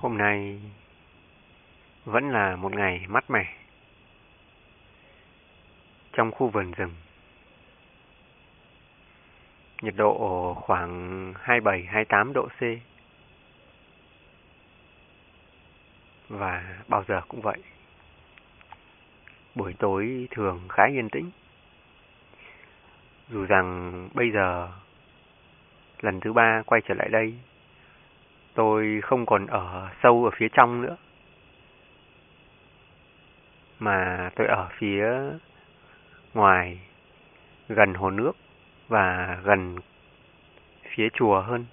Hôm nay vẫn là một ngày mát mẻ trong khu vườn rừng. Nhiệt độ khoảng 27-28 độ C. Và bao giờ cũng vậy. Buổi tối thường khá yên tĩnh. Dù rằng bây giờ lần thứ ba quay trở lại đây tôi không còn ở sâu ở phía trong nữa, mà tôi ở phía ngoài, gần hồ nước và gần phía chùa hơn.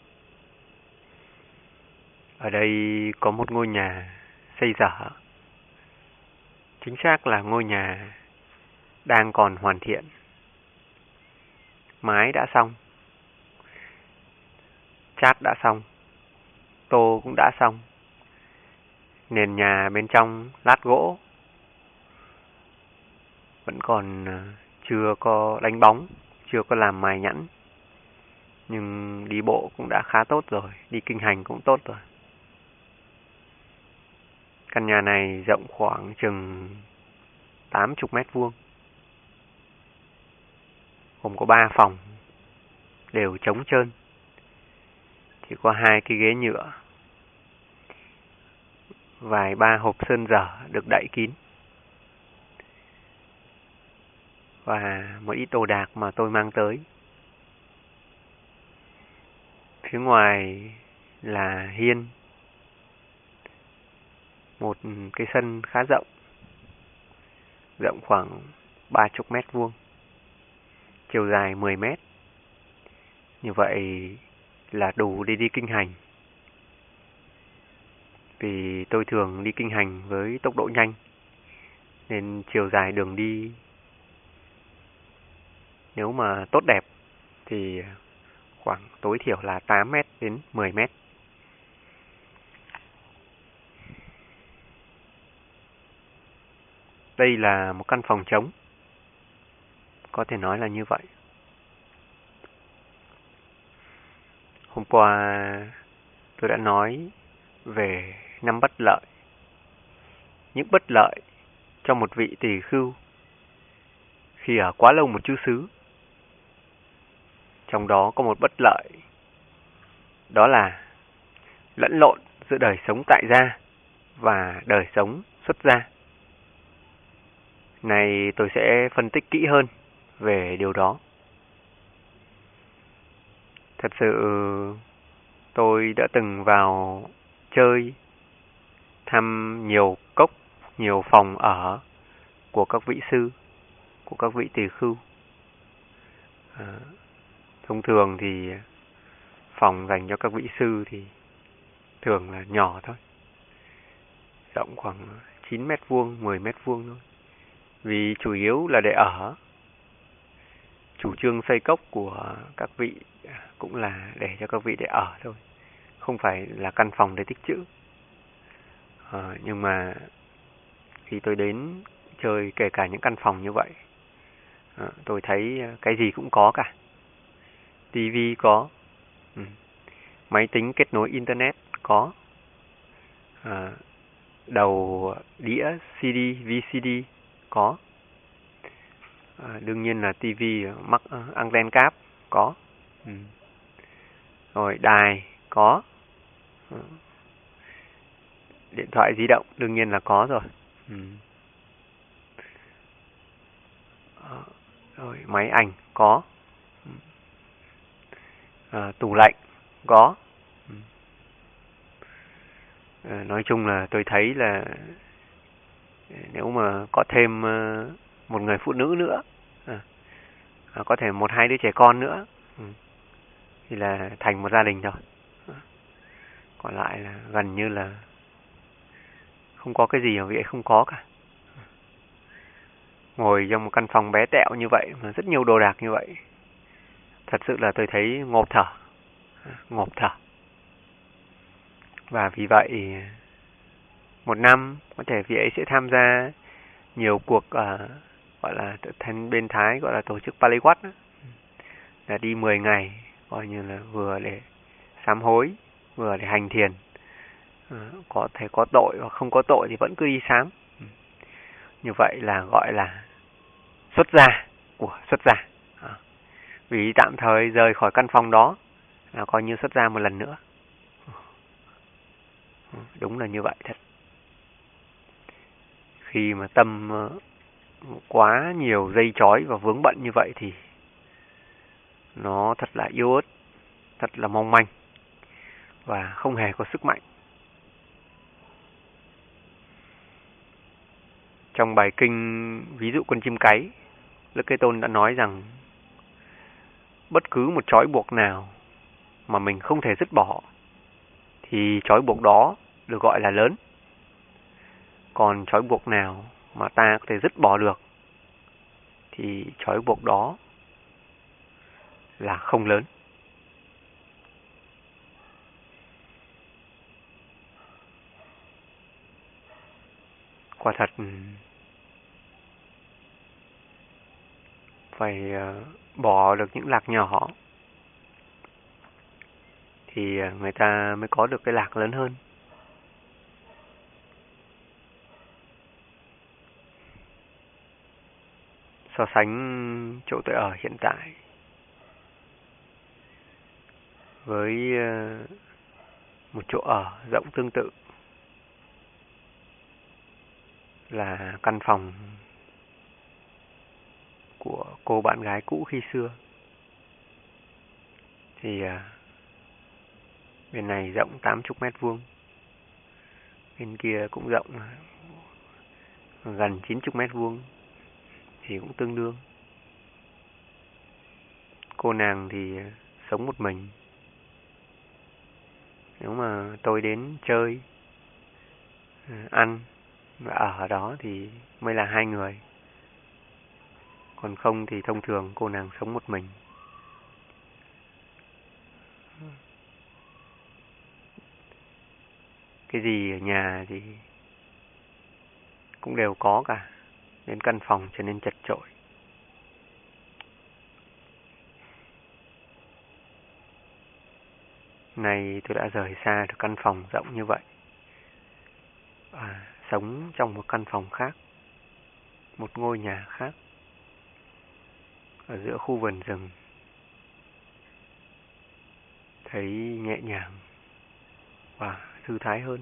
Ở đây có một ngôi nhà xây dở. Chính xác là ngôi nhà đang còn hoàn thiện. Mái đã xong. Chát đã xong tô cũng đã xong. Nền nhà bên trong lát gỗ. Vẫn còn à, chưa có đánh bóng, chưa có làm mài nhẵn. Nhưng đi bộ cũng đã khá tốt rồi, đi kinh hành cũng tốt rồi. Căn nhà này rộng khoảng chừng 80 mét vuông. Gồm có 3 phòng, đều trống trơn chỉ có hai cái ghế nhựa, vài ba hộp sơn dở được đậy kín. Và một ít đồ đạc mà tôi mang tới. Phía ngoài là hiên, một cái sân khá rộng rộng khoảng ba chục mét vuông, chiều dài 10 mét. Như vậy là đủ để đi kinh hành. Vì tôi thường đi kinh hành với tốc độ nhanh, nên chiều dài đường đi nếu mà tốt đẹp thì khoảng tối thiểu là 8 mét đến 10 mét. Đây là một căn phòng trống. Có thể nói là như vậy. Hôm qua tôi đã nói về năm bất lợi. Những bất lợi cho một vị tỳ khưu khi ở quá lâu một chư xứ. Trong đó có một bất lợi, đó là lẫn lộn giữa đời sống tại gia và đời sống xuất gia. Này tôi sẽ phân tích kỹ hơn về điều đó. Thật sự tôi đã từng vào chơi thăm nhiều cốc, nhiều phòng ở của các vị sư, của các vị tỳ khưu. À, thông thường thì phòng dành cho các vị sư thì thường là nhỏ thôi. Rộng khoảng 9 mét vuông, 10 mét vuông thôi. Vì chủ yếu là để ở. Chủ trương xây cốc của các vị cũng là để cho các vị để ở thôi. Không phải là căn phòng để tích trữ. À, nhưng mà khi tôi đến chơi kể cả những căn phòng như vậy à, tôi thấy cái gì cũng có cả. Tivi có ừ. máy tính kết nối internet có à, đầu đĩa CD VCD có à, đương nhiên là tivi mắc anten cáp có ừ. Rồi đài có. Ừ. Điện thoại di động đương nhiên là có rồi. Ừ. Ờ, rồi máy ảnh có. À, tủ lạnh có. À, nói chung là tôi thấy là nếu mà có thêm một người phụ nữ nữa, à, có thể một hai đứa trẻ con nữa, ừ. Thì là thành một gia đình rồi ừ. còn lại là gần như là không có cái gì ở vậy không có cả. Ừ. Ngồi trong một căn phòng bé tẹo như vậy mà rất nhiều đồ đạc như vậy thật sự là tôi thấy ngộp thở. Ngộp thở. Và vì vậy một năm có thể vị ấy sẽ tham gia nhiều cuộc uh, gọi là thân bên Thái gọi là tổ chức Paliwat là đi 10 ngày, coi như là vừa để sám hối, vừa để hành thiền. Ờ, có thể có tội hoặc không có tội thì vẫn cứ đi sám. Như vậy là gọi là xuất gia của xuất gia. Ờ, vì tạm thời rời khỏi căn phòng đó là coi như xuất gia một lần nữa. Ờ, đúng là như vậy thật. Khi mà tâm quá nhiều dây chói và vướng bận như vậy thì nó thật là yếu ớt, thật là mong manh và không hề có sức mạnh. Trong bài kinh ví dụ con chim cái, Đức Thế Tôn đã nói rằng bất cứ một trói buộc nào mà mình không thể dứt bỏ thì trói buộc đó được gọi là lớn. Còn trói buộc nào mà ta có thể dứt bỏ được, thì trói buộc đó là không lớn. Quả thật ừ, phải ờ, bỏ được những lạc nhỏ thì ờ, người ta mới có được cái lạc lớn hơn. So sánh chỗ tôi ở hiện tại. Với ờ, một chỗ ở rộng tương tự là căn phòng của cô bạn gái cũ khi xưa. Thì ờ, bên này rộng 80 mét vuông, bên kia cũng rộng gần 90 mét vuông thì cũng tương đương. Cô nàng thì ờ, sống một mình. Nếu mà tôi đến chơi, ờ, ăn và ở đó thì mới là hai người. Còn không thì thông thường cô nàng sống một mình. Cái gì ở nhà thì cũng đều có cả nên căn phòng trở nên chật chội. Này tôi đã rời xa được căn phòng rộng như vậy. À, sống trong một căn phòng khác, một ngôi nhà khác, ở giữa khu vườn rừng. Thấy nhẹ nhàng và thư thái hơn.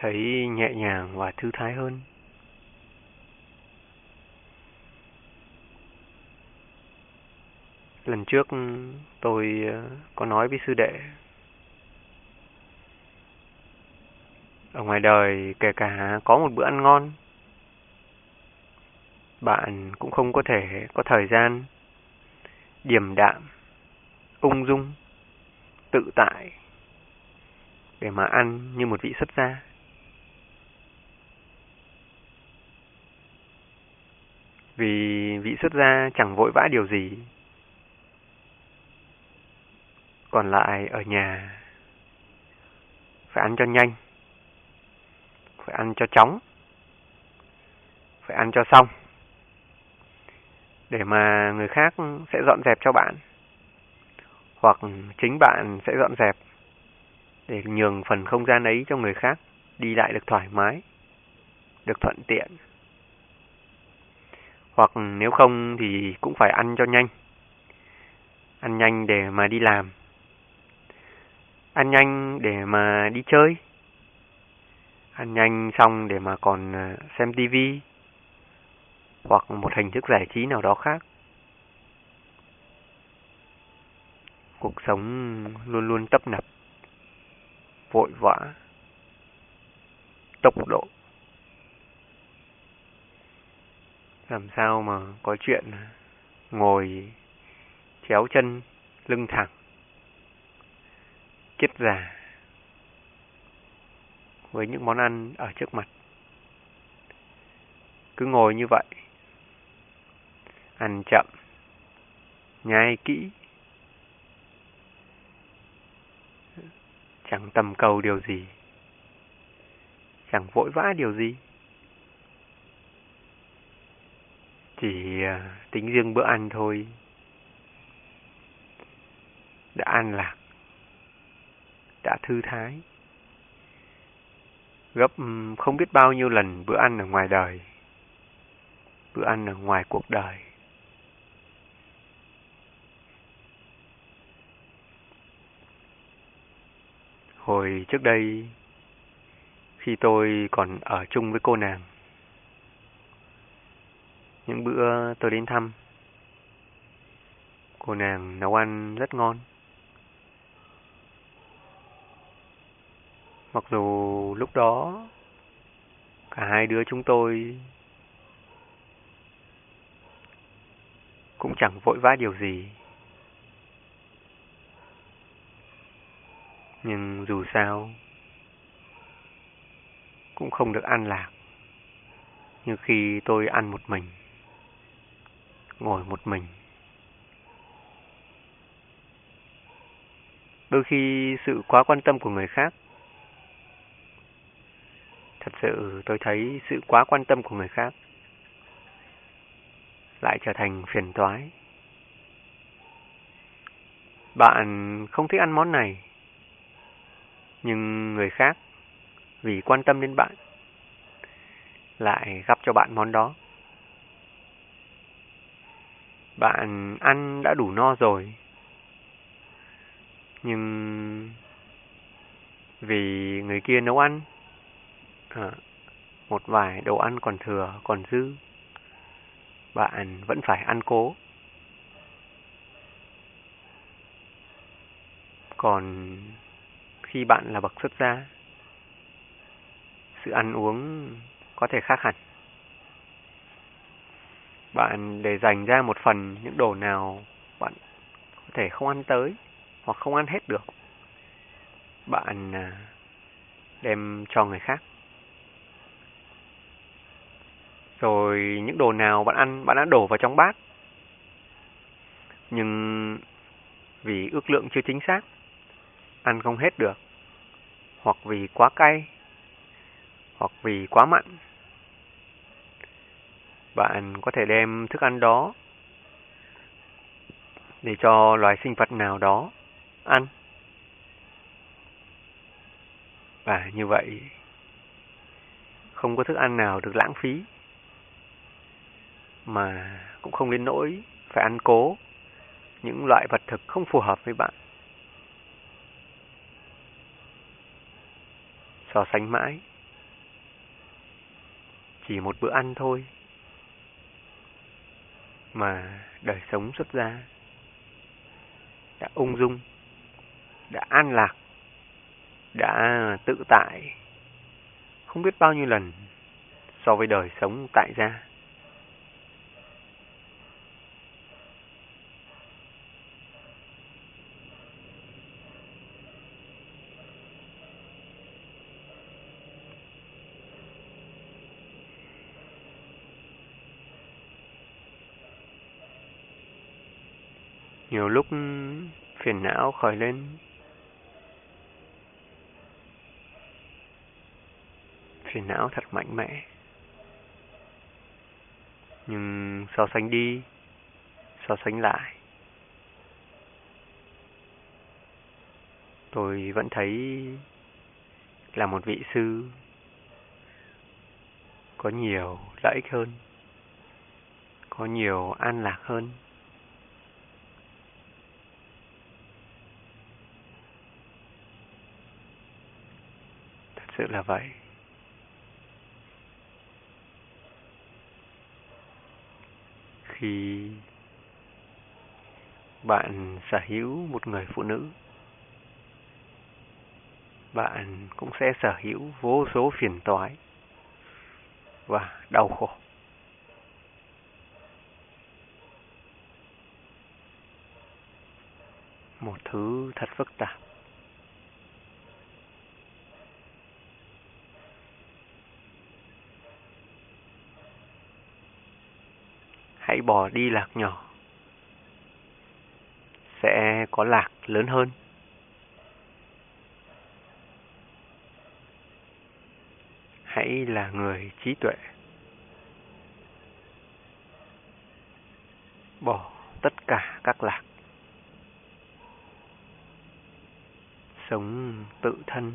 Thấy nhẹ nhàng và thư thái hơn. Lần trước tôi ờ, có nói với sư đệ, ở ngoài đời kể cả có một bữa ăn ngon, bạn cũng không có thể có thời gian điềm đạm, ung dung, tự tại để mà ăn như một vị xuất gia vì vị xuất gia chẳng vội vã điều gì. Còn lại ở nhà phải ăn cho nhanh, phải ăn cho chóng, phải ăn cho xong để mà người khác sẽ dọn dẹp cho bạn hoặc chính bạn sẽ dọn dẹp để nhường phần không gian ấy cho người khác đi lại được thoải mái, được thuận tiện. Hoặc nếu không thì cũng phải ăn cho nhanh. Ăn nhanh để mà đi làm. Ăn nhanh để mà đi chơi. Ăn nhanh xong để mà còn à, xem tivi hoặc một hình thức giải trí nào đó khác. Cuộc sống luôn luôn tấp nập, vội vã, tốc độ. Làm sao mà có chuyện ngồi chéo chân, lưng thẳng chết già với những món ăn ở trước mặt. Cứ ngồi như vậy, ăn chậm, nhai kỹ, chẳng tầm cầu điều gì, chẳng vội vã điều gì. Chỉ à, tính riêng bữa ăn thôi. Đã an lạc, đã thư thái. Gấp không biết bao nhiêu lần bữa ăn ở ngoài đời, bữa ăn ở ngoài cuộc đời. Hồi trước đây, khi tôi còn ở chung với cô nàng những bữa tôi đến thăm. Cô nàng nấu ăn rất ngon. Mặc dù lúc đó cả hai đứa chúng tôi cũng chẳng vội vã điều gì. Nhưng dù sao, cũng không được an lạc như khi tôi ăn một mình ngồi một mình. Đôi khi sự quá quan tâm của người khác, thật sự tôi thấy sự quá quan tâm của người khác lại trở thành phiền toái. Bạn không thích ăn món này, nhưng người khác vì quan tâm đến bạn lại gắp cho bạn món đó bạn ăn đã đủ no rồi. Nhưng vì người kia nấu ăn à, một vài đồ ăn còn thừa còn dư bạn vẫn phải ăn cố. Còn khi bạn là bậc xuất gia sự ăn uống có thể khác hẳn bạn để dành ra một phần những đồ nào bạn có thể không ăn tới hoặc không ăn hết được, bạn à, đem cho người khác. Rồi những đồ nào bạn ăn, bạn đã đổ vào trong bát. Nhưng vì ước lượng chưa chính xác, ăn không hết được, hoặc vì quá cay, hoặc vì quá mặn bạn có thể đem thức ăn đó để cho loài sinh vật nào đó ăn. Và như vậy, không có thức ăn nào được lãng phí, mà cũng không đến nỗi phải ăn cố những loại vật thực không phù hợp với bạn. So sánh mãi, chỉ một bữa ăn thôi mà đời sống xuất gia đã ung dung, đã an lạc, đã tự tại không biết bao nhiêu lần so với đời sống tại gia. Nhiều lúc phiền não khởi lên. Phiền não thật mạnh mẽ. Nhưng so sánh đi So sánh lại. Tôi vẫn thấy là một vị sư có nhiều lợi ích hơn, có nhiều an lạc hơn. Sự là vậy. Khi bạn sở hữu một người phụ nữ, bạn cũng sẽ sở hữu vô số phiền toái và đau khổ. Một thứ thật phức tạp. Hãy bỏ đi lạc nhỏ. Sẽ có lạc lớn hơn. Hãy là người trí tuệ. Bỏ tất cả các lạc. Sống tự thân.